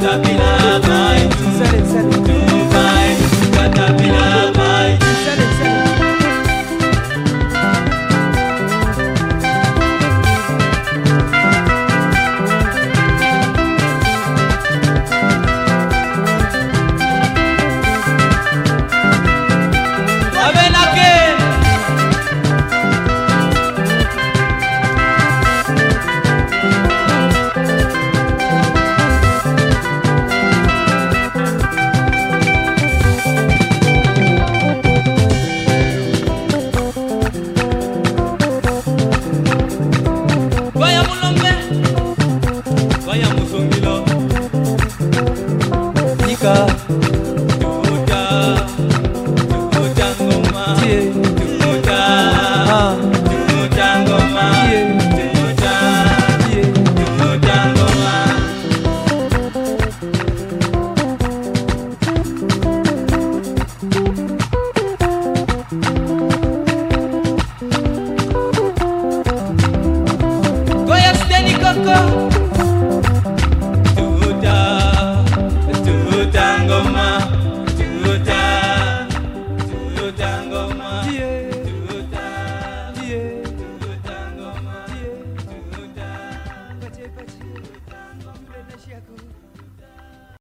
caterpillar mind. Set it, set it. 할까?